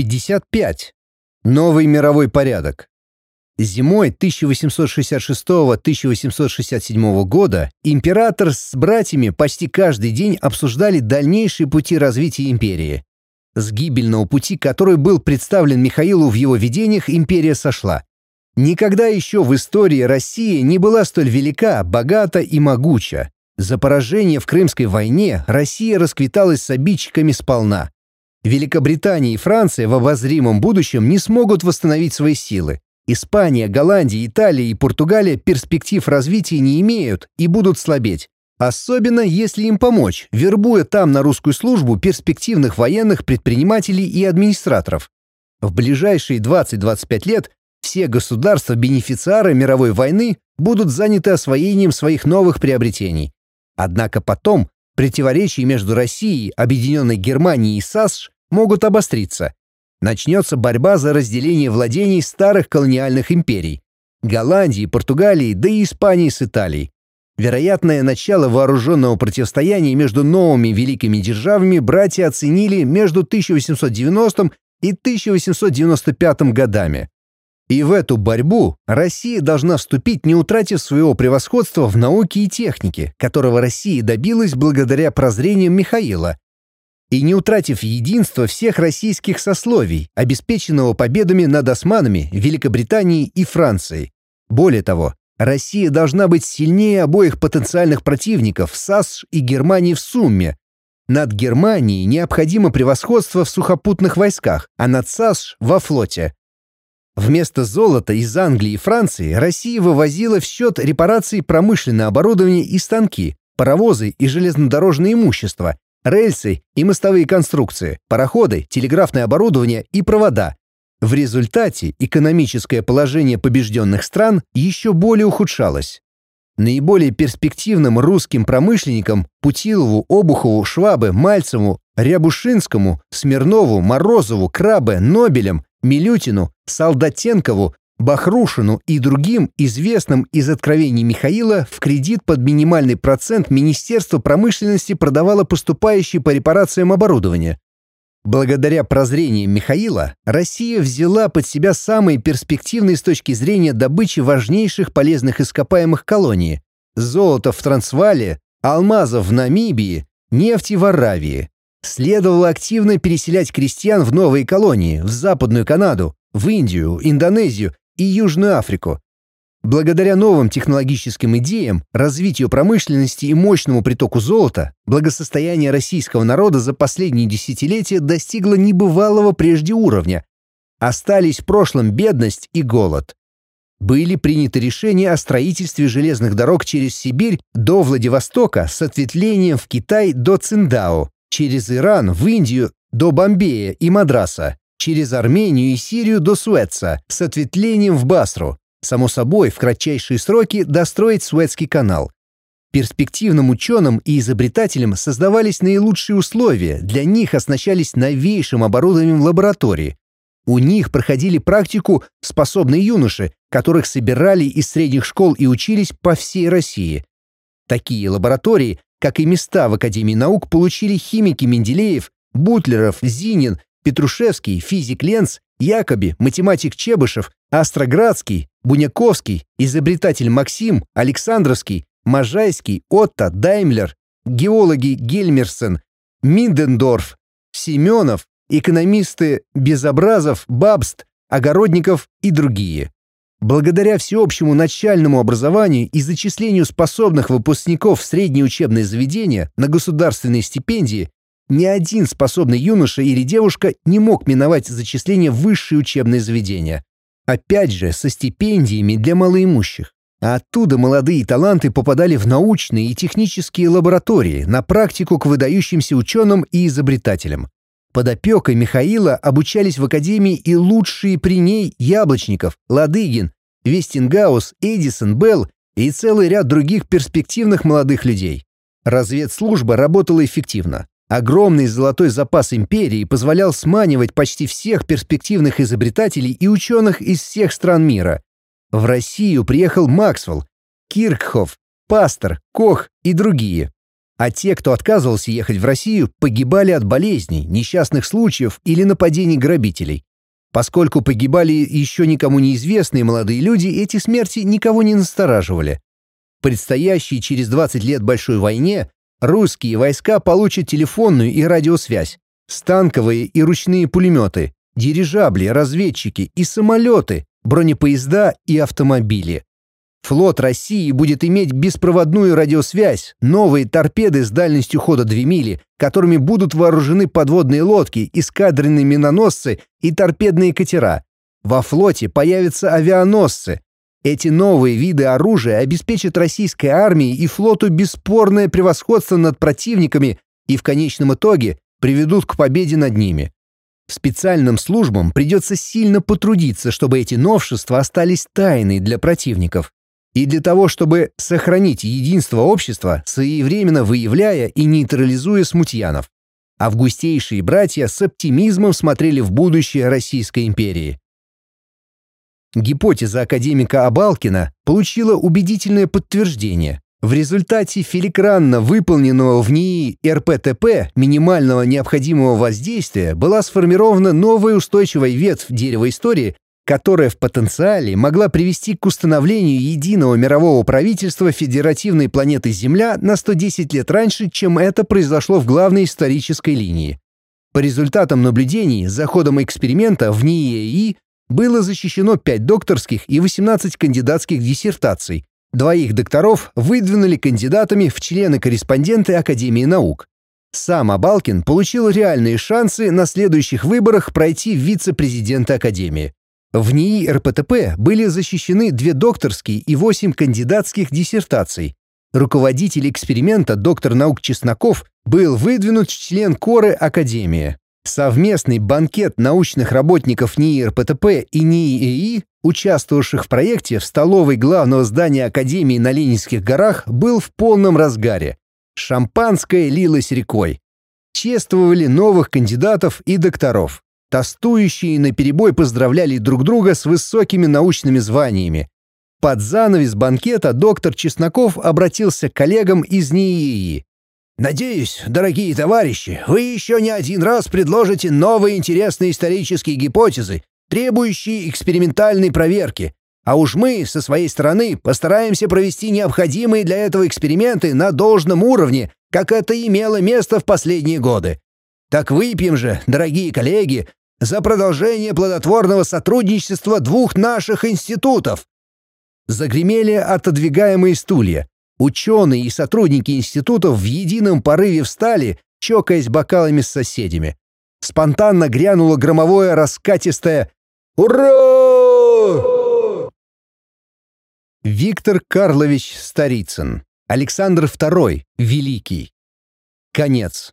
55. Новый мировой порядок. Зимой 1866-1867 года император с братьями почти каждый день обсуждали дальнейшие пути развития империи. С гибельного пути, который был представлен Михаилу в его видениях, империя сошла. Никогда еще в истории России не была столь велика, богата и могуча. За поражение в Крымской войне Россия расквиталась с обидчиками сполна. Великобритания и Франция в обозримом будущем не смогут восстановить свои силы. Испания, Голландия, Италия и Португалия перспектив развития не имеют и будут слабеть. Особенно если им помочь, вербуя там на русскую службу перспективных военных предпринимателей и администраторов. В ближайшие 20-25 лет все государства-бенефициары мировой войны будут заняты освоением своих новых приобретений. Однако потом Противоречия между Россией, Объединенной Германией и САСШ могут обостриться. Начнется борьба за разделение владений старых колониальных империй – Голландии, Португалии, да и Испании с Италией. Вероятное начало вооруженного противостояния между новыми великими державами братья оценили между 1890 и 1895 годами. И в эту борьбу Россия должна вступить, не утратив своего превосходства в науке и технике, которого Россия добилась благодаря прозрениям Михаила, и не утратив единства всех российских сословий, обеспеченного победами над османами, Великобританией и Францией. Более того, Россия должна быть сильнее обоих потенциальных противников САСШ и Германии в сумме. Над Германией необходимо превосходство в сухопутных войсках, а над САСШ — во флоте. Вместо золота из Англии и Франции Россия вывозила в счет репараций промышленное оборудование и станки, паровозы и железнодорожное имущество, рельсы и мостовые конструкции, пароходы, телеграфное оборудование и провода. В результате экономическое положение побежденных стран еще более ухудшалось. Наиболее перспективным русским промышленникам Путилову, Обухову, Швабе, Мальцеву, Рябушинскому, Смирнову, Морозову, Крабе, Нобелем Милютину, Солдатенкову, Бахрушину и другим известным из откровений Михаила в кредит под минимальный процент Министерство промышленности продавало поступающее по репарациям оборудование. Благодаря прозрениям Михаила Россия взяла под себя самые перспективные с точки зрения добычи важнейших полезных ископаемых колоний – золото в Трансвале, алмазов в Намибии, нефти в Аравии. Следовало активно переселять крестьян в новые колонии, в Западную Канаду, в Индию, Индонезию и Южную Африку. Благодаря новым технологическим идеям, развитию промышленности и мощному притоку золота, благосостояние российского народа за последние десятилетия достигло небывалого прежде уровня. Остались в прошлом бедность и голод. Были приняты решения о строительстве железных дорог через Сибирь до Владивостока с ответвлением в Китай до Циндао, через Иран в Индию до Бомбея и Мадраса, через Армению и Сирию до Суэца с ответвлением в Басру. Само собой, в кратчайшие сроки достроить Суэцкий канал. Перспективным ученым и изобретателям создавались наилучшие условия, для них оснащались новейшим оборудованием лаборатории. У них проходили практику способные юноши, которых собирали из средних школ и учились по всей России. Такие лаборатории как и места в Академии наук, получили химики Менделеев, Бутлеров, Зинин, Петрушевский, физик Ленц, Якоби, математик Чебышев, Астроградский, Буняковский, изобретатель Максим, Александровский, Можайский, Отто, Даймлер, геологи Гельмерсен, Миндендорф, Семенов, экономисты Безобразов, Бабст, Огородников и другие. Благодаря всеобщему начальному образованию и зачислению способных выпускников в средние заведения на государственные стипендии, ни один способный юноша или девушка не мог миновать зачисление в высшие учебные заведения. Опять же, со стипендиями для малоимущих. А оттуда молодые таланты попадали в научные и технические лаборатории на практику к выдающимся ученым и изобретателям. Под опекой Михаила обучались в академии и лучшие при ней Яблочников, Ладыгин, Вестингаус, Эдисон, Белл и целый ряд других перспективных молодых людей. Разведслужба работала эффективно. Огромный золотой запас империи позволял сманивать почти всех перспективных изобретателей и ученых из всех стран мира. В Россию приехал Максвелл, Киркхоф, Пастер, Кох и другие. а те, кто отказывался ехать в Россию, погибали от болезней, несчастных случаев или нападений грабителей. Поскольку погибали еще никому неизвестные молодые люди, эти смерти никого не настораживали. В предстоящей через 20 лет большой войне русские войска получат телефонную и радиосвязь, станковые и ручные пулеметы, дирижабли, разведчики и самолеты, бронепоезда и автомобили. Флот России будет иметь беспроводную радиосвязь, новые торпеды с дальностью хода 2 мили, которыми будут вооружены подводные лодки, эскадренные миноносцы и торпедные катера. Во флоте появятся авианосцы. Эти новые виды оружия обеспечат российской армии и флоту бесспорное превосходство над противниками и в конечном итоге приведут к победе над ними. Специальным службам придется сильно потрудиться, чтобы эти новшества остались тайной для противников и для того, чтобы сохранить единство общества, своевременно выявляя и нейтрализуя смутьянов. Августейшие братья с оптимизмом смотрели в будущее Российской империи. Гипотеза академика Абалкина получила убедительное подтверждение. В результате филикранно выполненного в НИИ РПТП минимального необходимого воздействия была сформирована новая устойчивая ветвь дерева истории, которая в потенциале могла привести к установлению единого мирового правительства федеративной планеты Земля на 110 лет раньше, чем это произошло в главной исторической линии. По результатам наблюдений за ходом эксперимента в НИИ было защищено 5 докторских и 18 кандидатских диссертаций. Двоих докторов выдвинули кандидатами в члены-корреспонденты Академии наук. Сам Абалкин получил реальные шансы на следующих выборах пройти вице-президента Академии. В НИИ РПТП были защищены две докторские и восемь кандидатских диссертаций. Руководитель эксперимента доктор наук Чесноков был выдвинут в член коры Академии. Совместный банкет научных работников НИИ РПТП и НИИ участвовавших в проекте в столовой главного здания Академии на Ленинских горах, был в полном разгаре. Шампанское лилось рекой. Чествовали новых кандидатов и докторов. Тостующие наперебой поздравляли друг друга с высокими научными званиями. Под занавес банкета доктор Чесноков обратился к коллегам из НИИИ. «Надеюсь, дорогие товарищи, вы еще не один раз предложите новые интересные исторические гипотезы, требующие экспериментальной проверки. А уж мы, со своей стороны, постараемся провести необходимые для этого эксперименты на должном уровне, как это имело место в последние годы. Так выпьем же, дорогие коллеги, за продолжение плодотворного сотрудничества двух наших институтов!» Загремели отодвигаемые стулья. Ученые и сотрудники институтов в едином порыве встали, чокаясь бокалами с соседями. Спонтанно грянуло громовое раскатистое «Ура!» Виктор Карлович Старицын. Александр II. Великий. Конец.